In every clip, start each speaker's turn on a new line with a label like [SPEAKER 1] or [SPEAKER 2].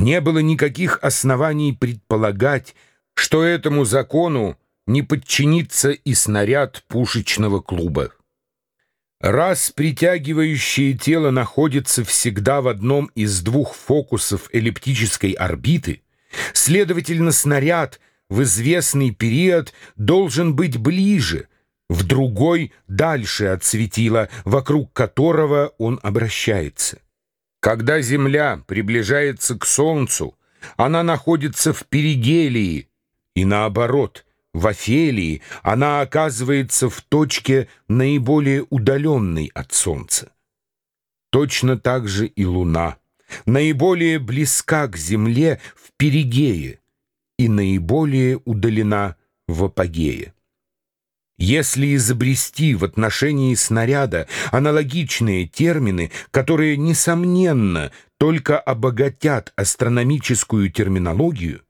[SPEAKER 1] Не было никаких оснований предполагать, что этому закону не подчинится и снаряд пушечного клуба. Раз притягивающее тело находится всегда в одном из двух фокусов эллиптической орбиты, следовательно, снаряд в известный период должен быть ближе, в другой — дальше от светила, вокруг которого он обращается. Когда Земля приближается к Солнцу, она находится в перигелии, и наоборот — в Офелии она оказывается в точке наиболее удаленной от Солнца. Точно так же и Луна наиболее близка к Земле в Перигее и наиболее удалена в Апогее. Если изобрести в отношении снаряда аналогичные термины, которые, несомненно, только обогатят астрономическую терминологию,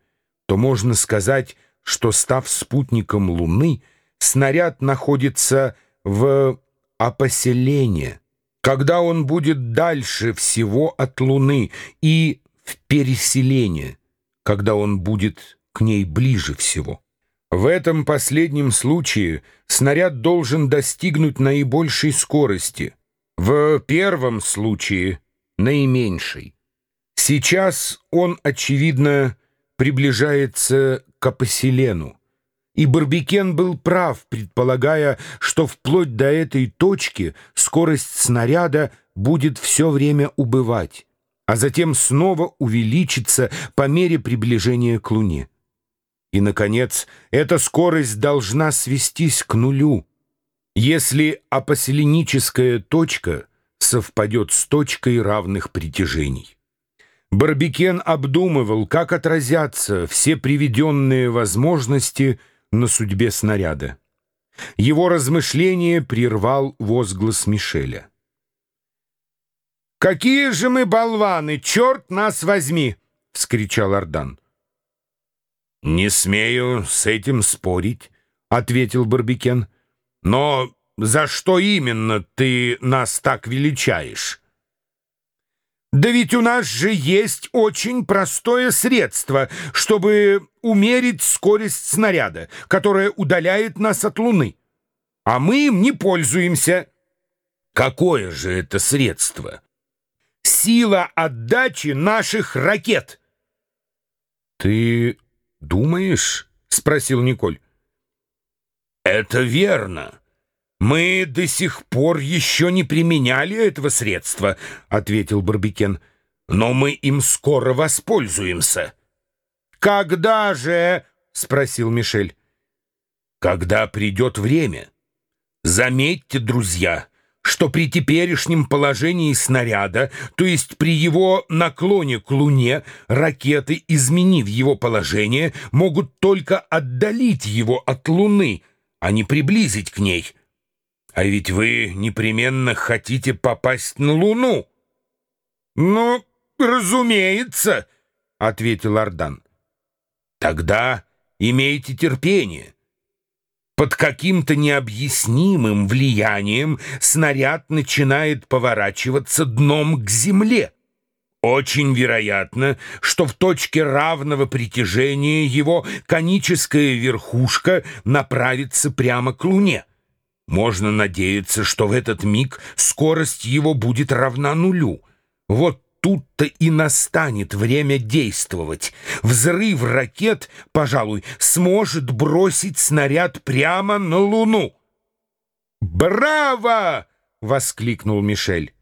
[SPEAKER 1] то можно сказать – что, став спутником Луны, снаряд находится в опоселении, когда он будет дальше всего от Луны, и в переселении, когда он будет к ней ближе всего. В этом последнем случае снаряд должен достигнуть наибольшей скорости, в первом случае — наименьшей. Сейчас он, очевидно, приближается к Апоселену. И Барбикен был прав, предполагая, что вплоть до этой точки скорость снаряда будет все время убывать, а затем снова увеличиться по мере приближения к Луне. И, наконец, эта скорость должна свестись к нулю, если апоселеническая точка совпадет с точкой равных притяжений. Барбикен обдумывал, как отразятся все приведенные возможности на судьбе снаряда. Его размышление прервал возглас Мишеля. «Какие же мы болваны! Черт нас возьми!» — вскричал Ардан. «Не смею с этим спорить», — ответил Барбикен. «Но за что именно ты нас так величаешь?» Да ведь у нас же есть очень простое средство, чтобы умерить скорость снаряда, которое удаляет нас от Луны. А мы им не пользуемся. Какое же это средство? Сила отдачи наших ракет. Ты думаешь? Спросил Николь. Это верно. «Мы до сих пор еще не применяли этого средства», — ответил Барбикен. «Но мы им скоро воспользуемся». «Когда же?» — спросил Мишель. «Когда придет время. Заметьте, друзья, что при теперешнем положении снаряда, то есть при его наклоне к Луне, ракеты, изменив его положение, могут только отдалить его от Луны, а не приблизить к ней». А ведь вы непременно хотите попасть на Луну. Ну, разумеется, ответил Ардан. Тогда имейте терпение. Под каким-то необъяснимым влиянием снаряд начинает поворачиваться дном к земле. Очень вероятно, что в точке равного притяжения его коническая верхушка направится прямо к Луне. Можно надеяться, что в этот миг скорость его будет равна нулю. Вот тут-то и настанет время действовать. Взрыв ракет, пожалуй, сможет бросить снаряд прямо на Луну. «Браво!» — воскликнул Мишель.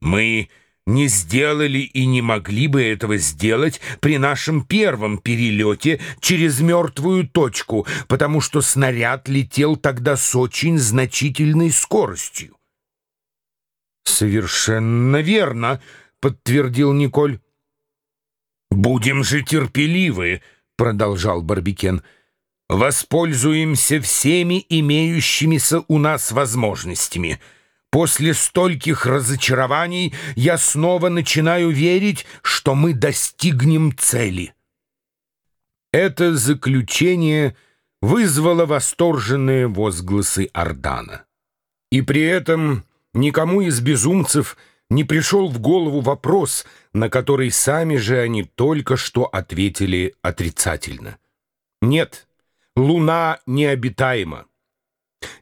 [SPEAKER 1] «Мы не сделали и не могли бы этого сделать при нашем первом перелете через мертвую точку, потому что снаряд летел тогда с очень значительной скоростью. «Совершенно верно», — подтвердил Николь. «Будем же терпеливы», — продолжал Барбикен. «Воспользуемся всеми имеющимися у нас возможностями». После стольких разочарований я снова начинаю верить, что мы достигнем цели. Это заключение вызвало восторженные возгласы Ордана. И при этом никому из безумцев не пришел в голову вопрос, на который сами же они только что ответили отрицательно. Нет, Луна необитаема.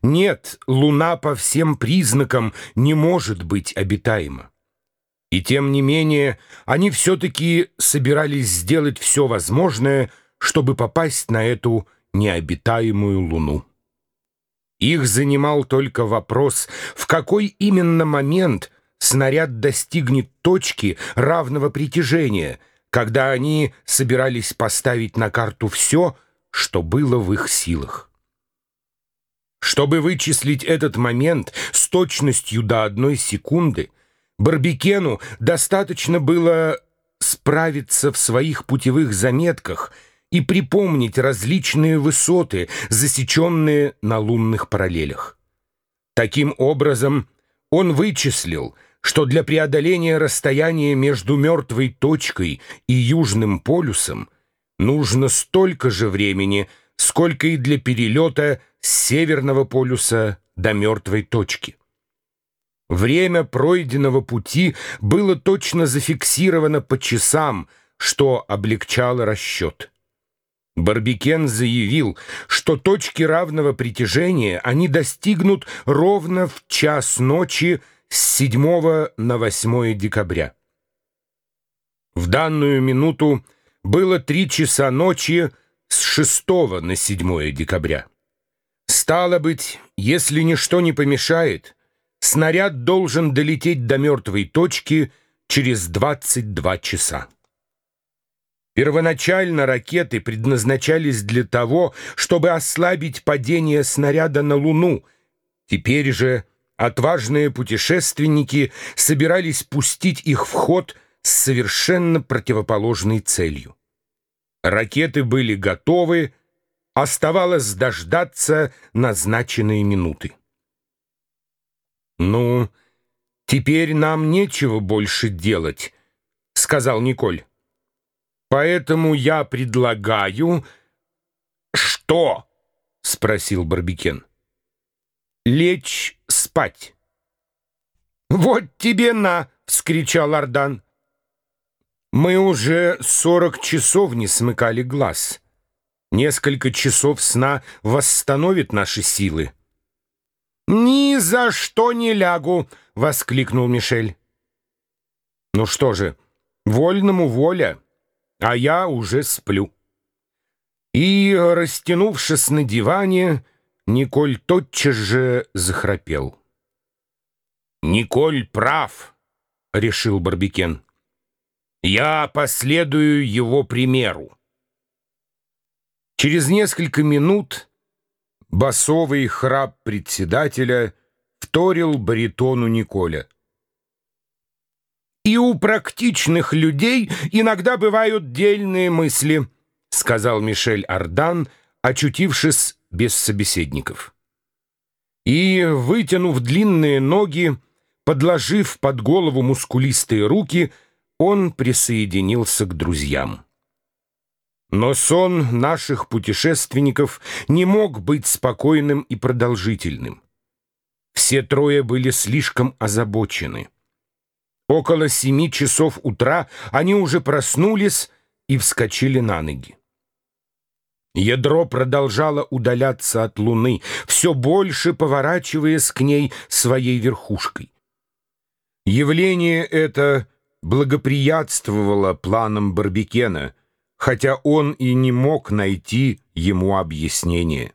[SPEAKER 1] Нет, Луна по всем признакам не может быть обитаема. И тем не менее, они все-таки собирались сделать все возможное, чтобы попасть на эту необитаемую Луну. Их занимал только вопрос, в какой именно момент снаряд достигнет точки равного притяжения, когда они собирались поставить на карту все, что было в их силах. Чтобы вычислить этот момент с точностью до одной секунды, Барбекену достаточно было справиться в своих путевых заметках и припомнить различные высоты, засеченные на лунных параллелях. Таким образом, он вычислил, что для преодоления расстояния между мертвой точкой и Южным полюсом нужно столько же времени, сколько и для перелета с Северного полюса до мертвой точки. Время пройденного пути было точно зафиксировано по часам, что облегчало расчет. Барбикен заявил, что точки равного притяжения они достигнут ровно в час ночи с 7 на 8 декабря. В данную минуту было три часа ночи с 6 на 7 декабря. Стало быть, если ничто не помешает, снаряд должен долететь до мертвой точки через 22 часа. Первоначально ракеты предназначались для того, чтобы ослабить падение снаряда на Луну. Теперь же отважные путешественники собирались пустить их в ход с совершенно противоположной целью. Ракеты были готовы, оставалось дождаться назначенные минуты. «Ну, теперь нам нечего больше делать», — сказал Николь. «Поэтому я предлагаю...» «Что?» — спросил Барбикен. «Лечь спать». «Вот тебе на!» — вскричал Ардан. Мы уже сорок часов не смыкали глаз. Несколько часов сна восстановит наши силы. «Ни за что не лягу!» — воскликнул Мишель. «Ну что же, вольному воля, а я уже сплю». И, растянувшись на диване, Николь тотчас же захрапел. «Николь прав», — решил Барбикен. Я последую его примеру. Через несколько минут басовый храп председателя вторил баритону Николя. «И у практичных людей иногда бывают дельные мысли», сказал Мишель Ардан, очутившись без собеседников. И, вытянув длинные ноги, подложив под голову мускулистые руки, он присоединился к друзьям. Но сон наших путешественников не мог быть спокойным и продолжительным. Все трое были слишком озабочены. Около семи часов утра они уже проснулись и вскочили на ноги. Ядро продолжало удаляться от Луны, все больше поворачиваясь к ней своей верхушкой. Явление это благоприятствовало планам Барбекена, хотя он и не мог найти ему объяснение.